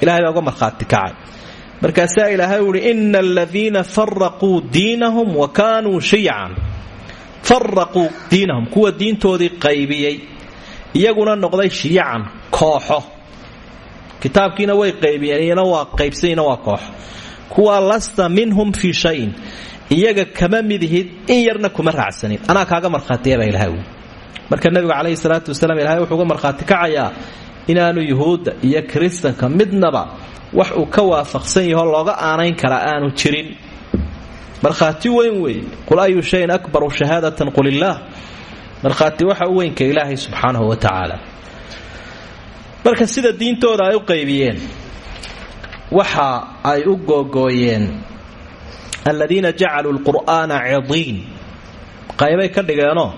Speaker 1: Ilahay baa uga markhaati kacay. Markaasaa ilaahay uhi ina aladiina faraquu diinahum wa kaanuu shiyacan faraquu diinahum kuwa diintoodii qaybiyey iyaguna noqday shiyacan kooxo. Kitaabkiina way qaybiyeen waa qaybsayna waa kooxo. Kuwaa lasta minhum fii shayin iyaga kama midihid in yarna kuma raacsanin. Anaa kaaga markhaatiyabaa ilahay wi marka nebigu calayhi salaatu wasalaam ilahay wuxuu uga markhaati kacayaa inaanu yuhuudda iyo kiristanka midnaba wax uu ka waafaqsan yahoo looga aanayn karaa aanu jirin. Markhaati weyn weeye qul ayu shayin akbaru shahaadatan qul illaah markhaati waxa u weynka ilaahay subxaanahu wa tacaala marka sida diintooda ay u qaybiyeen waxa ay u googooyeen aladiina jacaluu lqur'aana cidiin qaybay ka dhigeenoo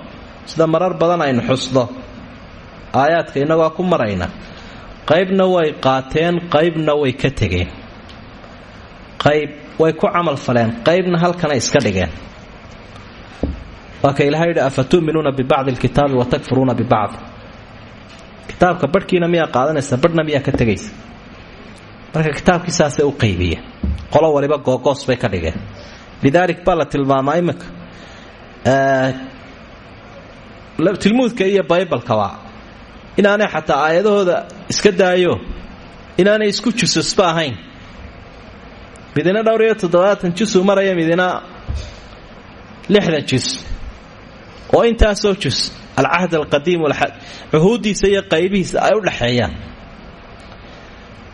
Speaker 1: sida marar badan aynu xusno aayaadka innagoo ku marayna. Qaybna way qaateen qaybna way ka tegeen. Qayb way ku camal faleen qaybna halkana iska dhigeen. Waa ka ilahay yidhi afa tu'minuuna bibacdi alkitaabi wa takfuruuna bibacd? Kitaabka barhkiina miyaa qaadanaysa barhna miyaa marka kitaabkii saasay u qaybiyeen qolo waliba googoos bay ka dhigeen. Lidaalik baa la tilmaamaa iminka tilmuudka iyo baybalkaba inaanay xataa aayadahooda iska daayo inaanay isku jusasba ahayn. Midina dhowr iyo toddobaatan jusuu maraya midina lixdan jus. Oo intaasoo jus. Alcahd alqadiim cuhuuddiisa iyo qaybihiisa ay u dhaxeeyaan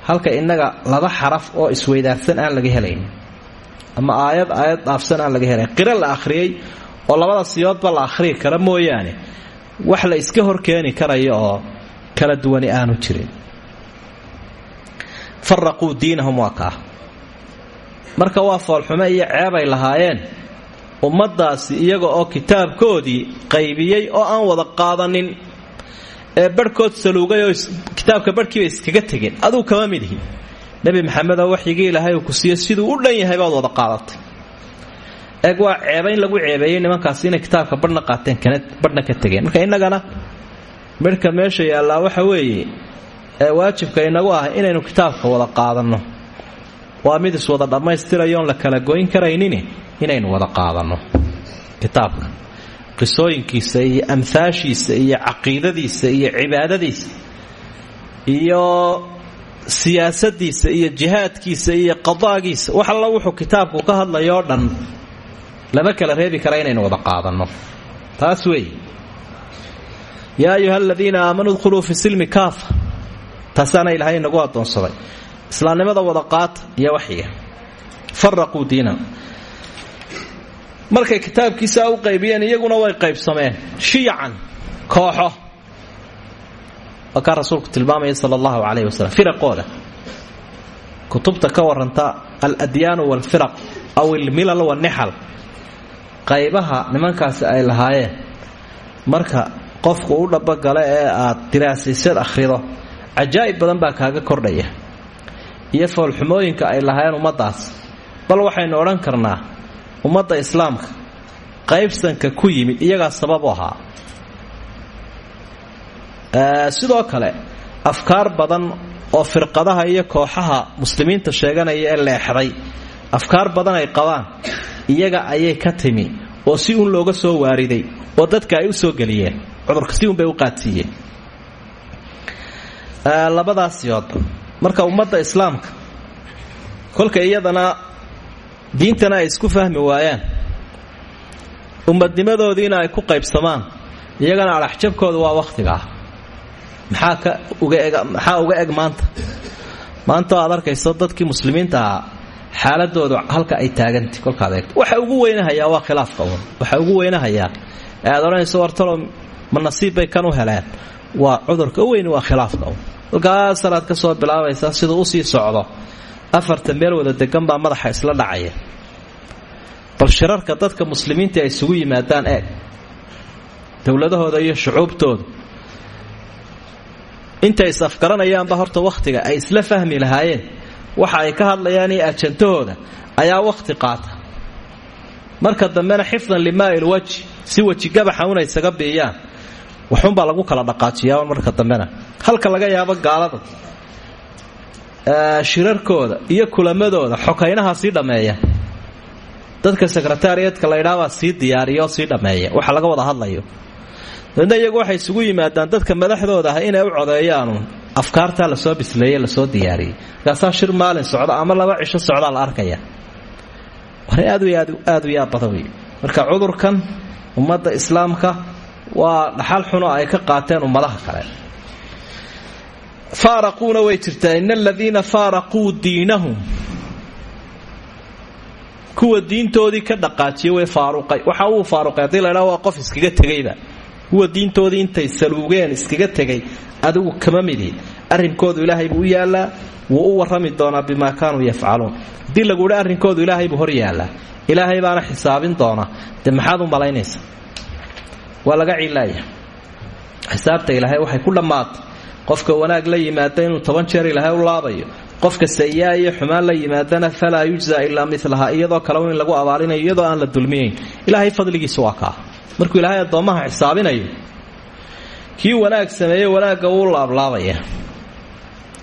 Speaker 1: halka innaga laba xaraf oo isweydaarsan aan laga helayn. Ama aayad aayad dhaafsan aan laga helayn. Qiro la akhriyey oo labada siyoodba la akhriyi kara mooyaane. Wax la iska hor keeni karayo oo kala duwani aanu jirin. Faraquu diinahum waa kaa marka waa foolxumo iyo ceebay lahaayeen ummaddaasi iyaga oo kitaabkoodii qaybiyey oo aan wada qaadanin ee barhkood saluugay oo kitaabka barhkiiba iskaga tegeen. Aduu kama mid ihi nebi maxamedoo waxyigii ilaahay uu ku siiye siduu u dhan yahay baad wada qaadatay. Eeg waa ceebayn lagu ceebeeyey nimankaasi inay kitaabka barhna qaateen barhna ka tegeen. Marka innagana midhka meesha yaallaa waxa weeye ee waajibka inagu ah inaynu kitaabka wada qaadanno. Waa mid iswada dhammaystirayoon la kala goyn karaynin inaynu wada qaadanno kitaabka qisooyinkiisa iyo amhaashiisa iyo caqiidadiisa iyo cibaadadiisa iyo siyaasadiisa iyo jihaadkiisa iyo qadaagiisa. Wax alla wuxuu kitaabku ka hadlayoo dhan lama kala reebi kara inaynu wada qaadanno taas weeye. Yaa ayuha aladiina aamanuu dkhuluu fi silmi kaafa taasaana ilaahay inagu addoonsaday. Islaamnimada wada qaata iyo waxyiga. Faraquu diina markay kitaabkiisa u qaybiyeen iyaguna way qaybsameen. Shiyacan kooxo. Waa rasuulku tilmaamaya sala allahu calayhi wasalam firaqooda kutubta ka waranta aladyaanu waalfiraq aw ilmilal wanixal. Qaybaha nimankaasi ay lahaayeen marka qofku u dhabagala ee aad diraasiisad akhrido cajaa'ib badan baa kaaga kordhaya. Iyo foolxumooyinka ay lahaayeen ummaddaas. Bal waxaynu odhan karnaa ummadda islaamka qaybsanka ku yimid iyagaa sabab u ahaa. Sidoo kale afkaar badan oo firqadaha iyo kooxaha muslimiinta sheeganaya ee leexday afkaar badan ay qabaan iyaga ayay ka timi oo si uun looga soo waariday oo dadka ay u soo geliyeen cudurka si uunbay u qaadsiiyeen. Labadaas yoodba marka ummadda islaamka kolka iyadana diintana ay isku fahmi waayaan. Ummadnimadoodiina ay ku qaybsamaan iyagana adhaxjabkooda waa wakhtiga ah. Maxaa uga eg maanta? Maanta aad arkayso dadkii muslimiinta ahaa xaaladoodu halka ay taagantay kolkaad eegto. Waxa ugu weynahayaa waa khilaafka un waxa ugu weynahayaa aad odhanayso wartalo ma nasiib bay kan u heleen. Waa cudurka u waa khilaafka un halkaasalaad ka soo bilaabaysaa siduu u sii socdo afarta meel wada degan baa madaxa isla dhacaya. Bal shirarka dadka muslimiinta ay isugu yimaadaan eeg. Dowladahooda iyo shucuubtooda intay is afgaranayaanba horta wakhtiga ay isla fahmi lahaayeen. Waxa ay ka hadlayaan iyo ajantahooda ayaa wakhti qaata. Marka dambena xifdan limaa ilwaji si wejigabaxa una isaga biiyaan waxuunbaa lagu kala dhaqaajiyaa marka dambena. Halka laga yaabo gaalada shirarkooda iyo kulamadooda xokaynaha sii dhammeeya dadka sekretariatka la ydhaabaa sii diyaariya oo sii dhammeeya waxa laga wada hadlayo. Daedna iyagu waxay isugu yimaadaan dadka madaxdooda ah inay u codeeyaanuun afkaartaa la soo bisleeye la soo diyaariyey markaasaa shir maalin socda ama laba cisho socdaa la arkaya wani aad w aad u yaa badan marka cudurkan ummadda islaamka waa dhaxal xuno ay ka qaateen ummadaha kale faaraquuna way jirtaa ina aladiina faaraquu diinahum. Kuwa diintoodii ka dhaqaajiya way faaruqay. Waxa uu faaruqay haddii waa qof iskaga tegayba. Kuwa diintoodii intay saluugeen iskaga tegay adigu kama midi. Arrinkoodu ilaahay buu u yaallaa wuu u warrami doonaa bimaa kaanuu yafcaluun haddii arrinkoodu ilaahay buu hor yaallaa ilaahay baana xisaabin doona dee maxaad u malaynaysa waa laga xisaabta ilaahay waxay ku dhammaatay qofka wanaag la yimaada inuu toban jeer ilaahay u laabayo qofka sayaa iyo xumaan la yimaadana falaa yujza ilaa milaha iyadoo kale in lagu abaalinayo iyadoo aan la dulmiyayn ilaahay fadligiisu waa kaa. Markuu ilaahay addoommaha xisaabinayo kii wanaag sameeye wanaagga wuu laablaabaya.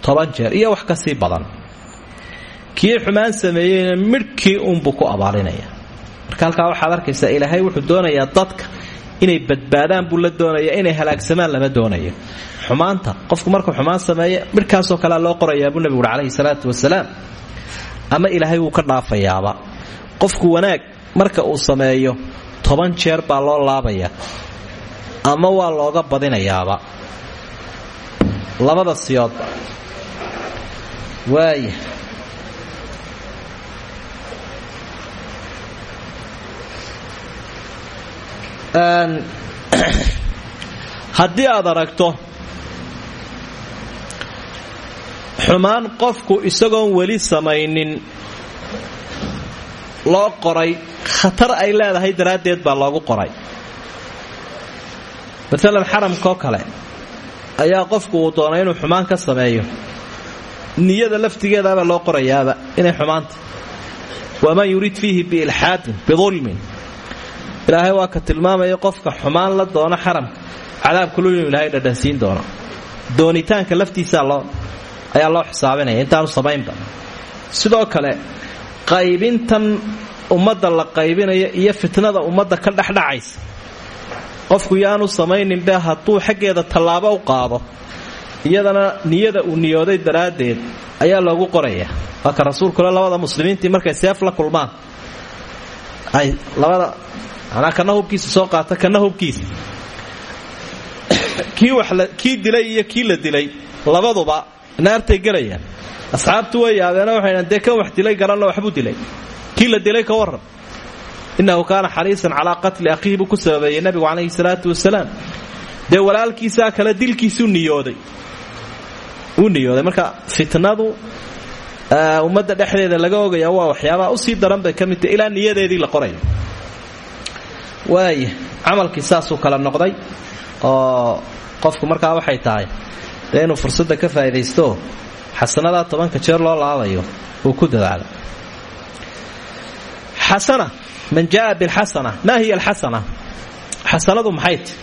Speaker 1: Toban jeer iyo wax ka sii badan. Kii xumaan sameeyeyna midhkii unbuu ku abaalinaya. Halkaa waxaad arkaysaa ilaahay wuxuu doonayaa dadka inay badbaadaan buu la doonaya inay halaagsamaan lama doonayo. Xumaanta qofku markuu xumaan sameeya midhkaasoo kalea loo qorayaa buu nebigu calayhi salaatu wasalaam ama ilaahay wuu ka dhaafayaaba. Qofku wanaag marka uu sameeyo toban jeer baa loo laabayaa ama waa looga badinayaaba. Labada siyoodba. Waaya haddii aad aragto xumaan qofku isagoon weli samaynin loo qoray khatar ay leedahay daraaddeed baa loogu qoray. Maalan xaramkaoo kale ayaa qofku uu doonay inuu xumaan ka sameeyo. Niyada laftigeedaabaa loo qorayaaba inay xumaanta. Waman yurid fiihi biilxaadin bidulmin ilaahay waa ka tilmaamaya qofka xumaan la doono xaramka. Cadaabkulul inuu ilaahay dhadhansiin doono. Doonitaanka laftiisa ayaa loo xisaabinaya intaanu samaynba sidoo kale qaybintan ummadda la qaybinaya iyo fitnada ummadda ka dhexdhacaysa. Qofku yaanu samayninbe hadduu xaggeeda tallaabo u qaado iyadana niyada uu niyooday daraaddeed ayaa loogu qoraya. Waa ka rasuulkule labada muslimiintii markay seef la kulmaan ay labada manaa kana hubkiisa soo qaata kana hubkiisa kii kii dilay iyo kii la dilay labaduba naartay gelayaan. Asxaabtu way yaabeena waxay dee wax dilay garanna waxbuu dilay. Kii la dilay ka warran. Innahu kaana xariisan calaa qatli akhiihi buu ku sababeeyey nabigu calayhi salaatu wasalaam. Dee walaalkiisaa kale dilkiisuu niyooday. Uu niyooday. Marka fitnadu ummadda dhexdeeda laga ogaya waa waxyaabaha u sii daran bay ka mid ilaa niyadeedii la qorayo waaya camalkii saasuu kala noqday oo qofku markaa waxay tahay dee inuu fursadda ka faa'idaysto xasanadaa tobanka jeer loo laabayo uu ku dadaalo. Xasana man jaaa bilxasana maa hiya alxasana? Xasanadu maxay ti?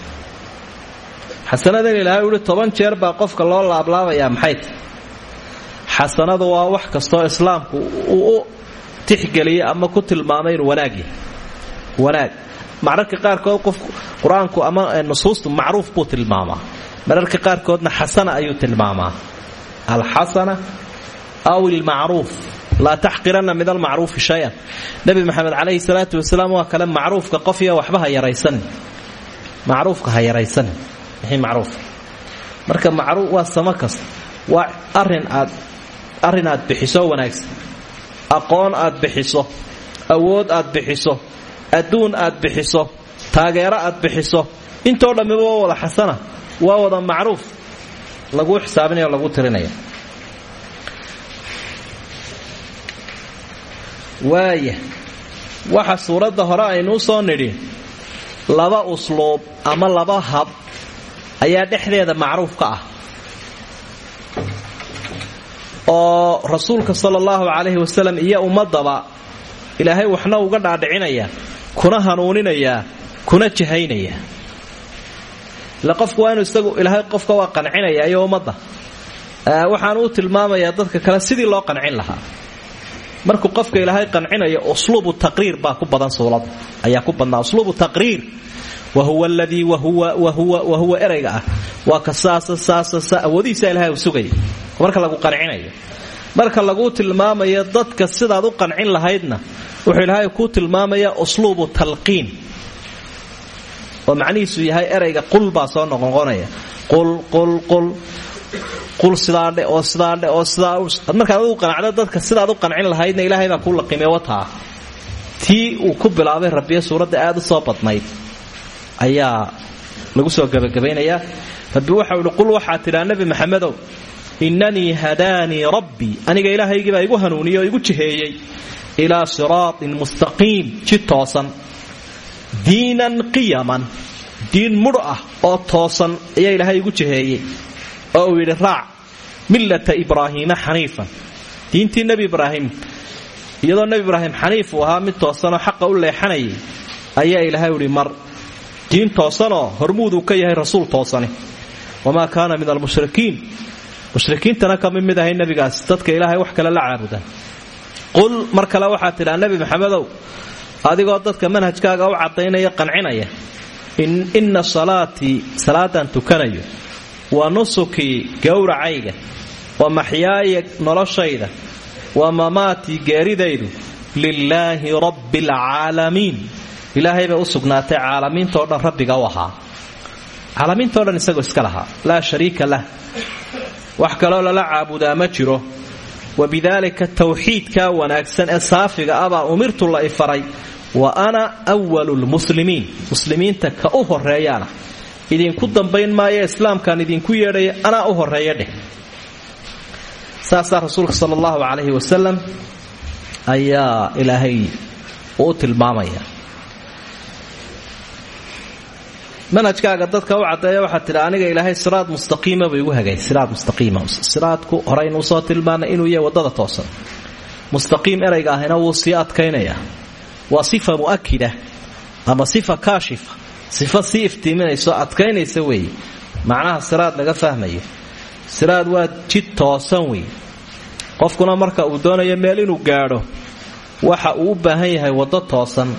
Speaker 1: Xasanadan ilaahay uhi jeer baa qofka loo laablaabayaa maxay ti? Xasanadu waa wax kastoo islaamku uu u ama ku tilmaamay inuu wanaag wanaag mararka qaarkood qof qur'aanku ama nusuustu macruuf buu tilmaamaa. Mararka qaarkoodna xasana ayuu tilmaamaa. Alxasana aw ilmacruuf. Laa taxqiranna min almacruufi shay-an. Nebi maxamed calayhi salaatu wasalaam waa kale macruufka qofya waxba ha yaraysan macruufka ha yaraysan wixii macruuf? Marka macruuf waa samo kasta. Arin aad arrin aad bixiso wanaagsan. Aqoon aad bixiso. Awood aad bixiso adduun aad bixiso taageero aad bixiso intoo dhammiba waa wada xasana waa wada macruuf laguu xisaabinaya o lagu tirinaya. Waaya waxa suuradda hore aynuu soo nidhi laba usluub ama laba hab ayaa dhexdeeda macruuf ka ah. Oo rasuulka sala allahu calayhi wasalam iyo ummadaba ilaahay waxna uga dhaadhicinaya kuna hanuuninayaa kuna jahaynaya. Ile qofku waa inuu ilaahay qofka waa qancinaya iyo ummadda. Waxaanu u tilmaamayaa dadka kale sidii loo qancin lahaa. Markuu qofka ilaahay qancinayo usluubu taqriir baa ku badan suurada ayaa ku badnaa usluubu taqriir. Wahuwa aladii wahuwa erayga ah. Waa ka saasa saasa awoodihiisa ilahay uu sugaya marka lagu qancinayo marka laguu tilmaamayo dadka sidaad u qancin lahaydna wuxuu ilaahay kuu tilmaamayaa usluubu talqiin. Oo macnihiisu yahay erayga qul baa soo noqoqonaya qul sidaadhe oo sidaadhe oo sidaa markaad adigu qanacdo dadka sidaad u qancin lahaydna ilaahay baa kuu laqimay wataa tii uu ku bilaabay rabbiye suuradda aad u soo badnayd ayaa lagu soo gebagabaynayaa rabbi waxau ihi qul waxaa tidhaa nebi maxamedow innanii hadaanii rabbii aniga ilaahaygiibaa igu hanuuniyey oo igu jiheeyey ilaa siraatin mustaqiim jid toosan. Diinan qiyaman diin mudh ah oo toosan ayaa ilaahay igu jiheeyey oo uu yidhi raac millata ibraahiima xaniifan. Diintii nebi ibraahim iyadoo nebi ibraahim xaniif uu ahaa mid toosanoo xaqa u leexanayay ayaa ilaahay uhi mar diin toosanoo hormuuduu ka yahay rasuul toosani. Wamaa kaana min almushrikiin mushrikiintana kama mid ahay nebigaas dadka ilaahay wax kale la caabuda qul mar kale waxaa tidhaa nebi maxamedow adigoo dadka manhajkaaga u caddaynaya qancinaya. Inna salaatii salaadan tukanayo. Wa nusukii gowracayga wa maxyaaya noloshayda. Wa mamaatii geeridaydu. Lilaahi rabbi alcaalamiin ilaahay bay u sugnaatay caalamiintao rabbiga u ahaa. Caalamiintao dhan iska lahaa. Laa shariika lah wax kaloo lala caabudaa ma jiro. Wa bidaalika tawxiidkaa wanaagsan ee saafiga abaa umirtu la ifaray wa ana walu lmuslimiin muslimiinta ka u horeeyaana idinku dambayn maayo islaamkaan idinku yeedhaya anaa u horreeya dheh. Saasaa rasuulka sala allahu calayhi wasalam ayaa ilaahay uu tilmaamaya manhajkaaga dadka u caddeeya waxaa tidhi aniga ilaahay siraad mustaqiima buu igu hagay. Siraad mustaqiima siraadku horaynu u soo tilmaanay inuu yahay waddada toosan. Mustaqiim erayga ahina wuu sii adkaynayaa waa sifa mu'akida ama sifa kaashifa. Sifa sii iftiiminayso adkaynaysa weeye macnaha siraad laga fahmayo. Siraad waa jid toosan weeye qofkuna marka uu doonayo meel inuu gaadho waxa uu u baahan yahay waddo toosan